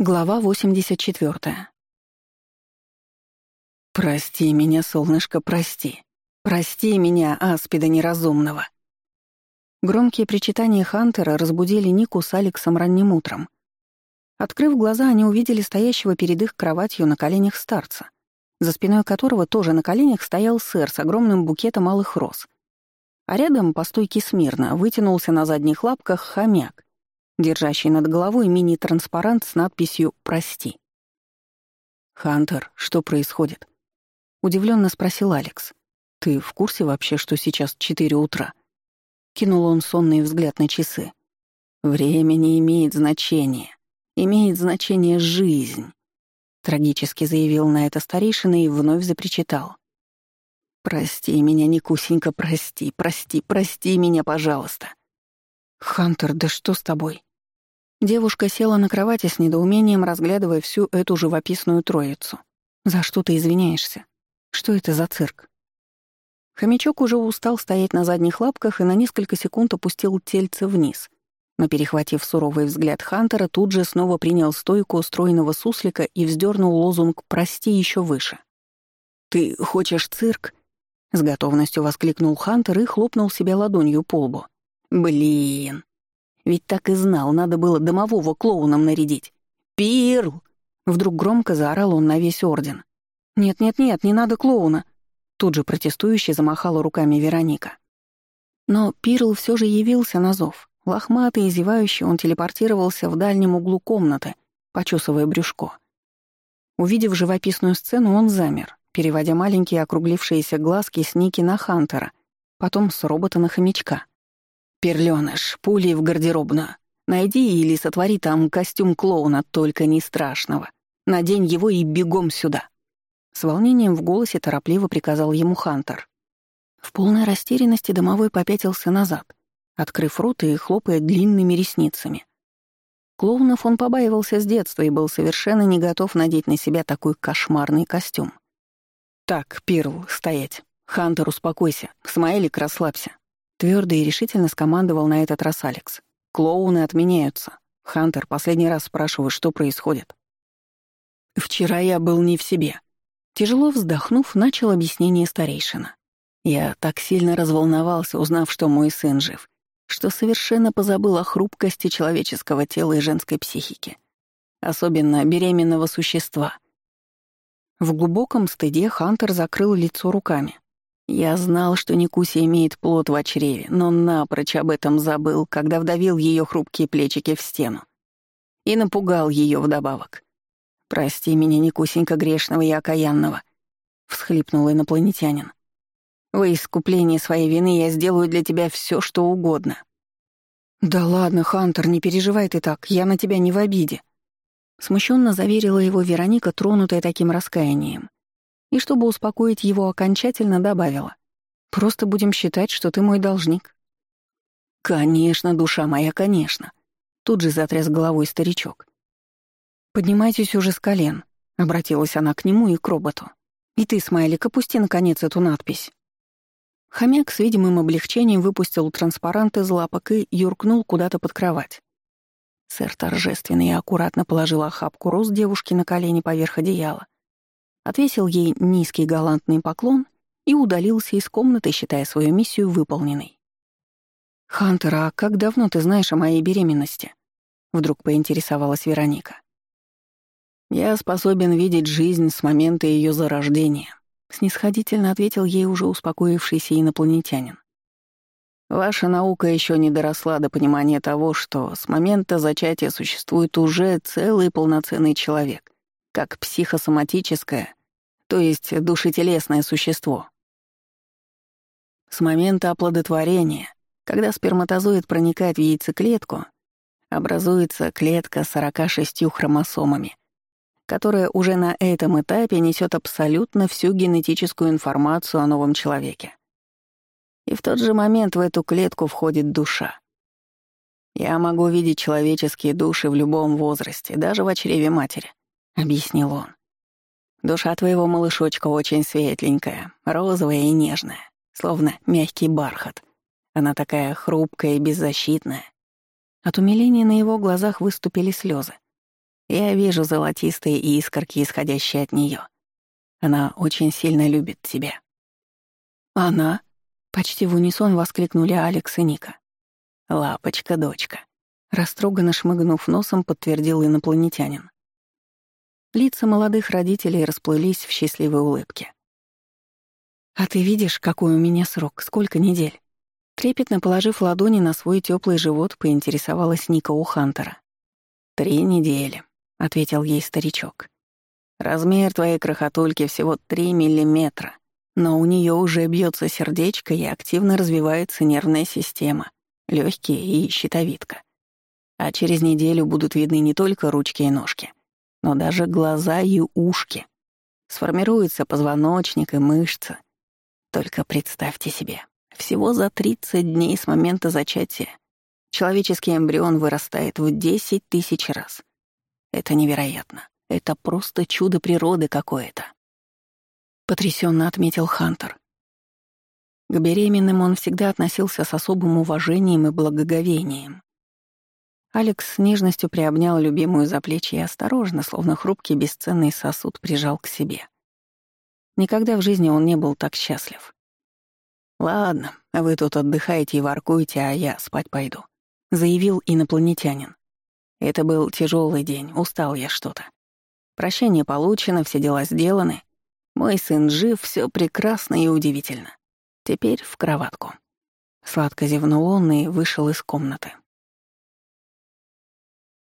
Глава 84. «Прости меня, солнышко, прости. Прости меня, аспида неразумного». Громкие причитания Хантера разбудили Нику с Алексом ранним утром. Открыв глаза, они увидели стоящего перед их кроватью на коленях старца, за спиной которого тоже на коленях стоял сэр с огромным букетом алых роз. А рядом, по стойке смирно, вытянулся на задних лапках хомяк, держащий над головой мини-транспарант с надписью «Прости». «Хантер, что происходит?» — удивленно спросил Алекс. «Ты в курсе вообще, что сейчас четыре утра?» Кинул он сонный взгляд на часы. «Время не имеет значения. Имеет значение жизнь», — трагически заявил на это старейшина и вновь запричитал. «Прости меня, Никусенька, прости, прости, прости меня, пожалуйста». «Хантер, да что с тобой?» Девушка села на кровати с недоумением, разглядывая всю эту живописную троицу. «За что ты извиняешься? Что это за цирк?» Хомячок уже устал стоять на задних лапках и на несколько секунд опустил тельце вниз, но, перехватив суровый взгляд Хантера, тут же снова принял стойку устроенного суслика и вздернул лозунг «Прости» еще выше. «Ты хочешь цирк?» — с готовностью воскликнул Хантер и хлопнул себя ладонью по лбу. «Блин!» Ведь так и знал, надо было домового клоуном нарядить. «Пирл!» — вдруг громко заорал он на весь орден. «Нет-нет-нет, не надо клоуна!» Тут же протестующе замахала руками Вероника. Но Пирл все же явился на зов. Лохматый и зевающий он телепортировался в дальнем углу комнаты, почесывая брюшко. Увидев живописную сцену, он замер, переводя маленькие округлившиеся глазки с Ники на Хантера, потом с робота на хомячка. «Перленыш, пули в гардеробную. Найди или сотвори там костюм клоуна, только не страшного. Надень его и бегом сюда». С волнением в голосе торопливо приказал ему Хантер. В полной растерянности домовой попятился назад, открыв рот и хлопая длинными ресницами. Клоунов он побаивался с детства и был совершенно не готов надеть на себя такой кошмарный костюм. «Так, Пирл, стоять. Хантер, успокойся. Смайлик, расслабься. Твердо и решительно скомандовал на этот раз Алекс. «Клоуны отменяются. Хантер, последний раз спрашиваю, что происходит». «Вчера я был не в себе». Тяжело вздохнув, начал объяснение старейшина. Я так сильно разволновался, узнав, что мой сын жив, что совершенно позабыл о хрупкости человеческого тела и женской психики, особенно беременного существа. В глубоком стыде Хантер закрыл лицо руками, я знал, что Никуся имеет плод в чреве, но напрочь об этом забыл, когда вдавил ее хрупкие плечики в стену. И напугал ее вдобавок. «Прости меня, Никусенька грешного и окаянного», — всхлипнул инопланетянин. «Во искупление своей вины я сделаю для тебя все, что угодно». «Да ладно, Хантер, не переживай ты так, я на тебя не в обиде», — смущенно заверила его Вероника, тронутая таким раскаянием и чтобы успокоить его окончательно добавила. «Просто будем считать, что ты мой должник». «Конечно, душа моя, конечно!» Тут же затряс головой старичок. «Поднимайтесь уже с колен», — обратилась она к нему и к роботу. «И ты, Смайлик, опусти наконец эту надпись». Хомяк с видимым облегчением выпустил транспарант из лапок и юркнул куда-то под кровать. Сэр торжественно и аккуратно положил охапку роз девушки на колени поверх одеяла ответил ей низкий галантный поклон и удалился из комнаты, считая свою миссию выполненной. «Хантер, а как давно ты знаешь о моей беременности?» — вдруг поинтересовалась Вероника. «Я способен видеть жизнь с момента ее зарождения», — снисходительно ответил ей уже успокоившийся инопланетянин. «Ваша наука еще не доросла до понимания того, что с момента зачатия существует уже целый полноценный человек, как психосоматическое, то есть душетелесное существо. С момента оплодотворения, когда сперматозоид проникает в яйцеклетку, образуется клетка с 46 хромосомами, которая уже на этом этапе несет абсолютно всю генетическую информацию о новом человеке. И в тот же момент в эту клетку входит душа. «Я могу видеть человеческие души в любом возрасте, даже в чреве матери», — объяснил он. Душа твоего малышочка очень светленькая, розовая и нежная, словно мягкий бархат. Она такая хрупкая и беззащитная. От умиления на его глазах выступили слезы. Я вижу золотистые искорки, исходящие от нее. Она очень сильно любит тебя. Она? Почти в унисон воскликнули Алекс и Ника. «Лапочка, дочка», — растроганно шмыгнув носом, подтвердил инопланетянин. Лица молодых родителей расплылись в счастливой улыбке. «А ты видишь, какой у меня срок? Сколько недель?» Трепетно положив ладони на свой теплый живот, поинтересовалась Ника у Хантера. «Три недели», — ответил ей старичок. «Размер твоей крохотульки всего три миллиметра, но у нее уже бьется сердечко и активно развивается нервная система, легкие и щитовидка. А через неделю будут видны не только ручки и ножки, но даже глаза и ушки. Сформируется позвоночник и мышцы. Только представьте себе, всего за 30 дней с момента зачатия человеческий эмбрион вырастает в 10 тысяч раз. Это невероятно. Это просто чудо природы какое-то. Потрясенно отметил Хантер. К беременным он всегда относился с особым уважением и благоговением. Алекс с нежностью приобнял любимую за плечи и осторожно, словно хрупкий бесценный сосуд, прижал к себе. Никогда в жизни он не был так счастлив. «Ладно, вы тут отдыхаете и воркуете, а я спать пойду», — заявил инопланетянин. «Это был тяжелый день, устал я что-то. Прощение получено, все дела сделаны. Мой сын жив, все прекрасно и удивительно. Теперь в кроватку». Сладко зевнул он и вышел из комнаты.